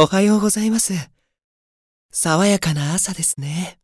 おはようございます。爽やかな朝ですね。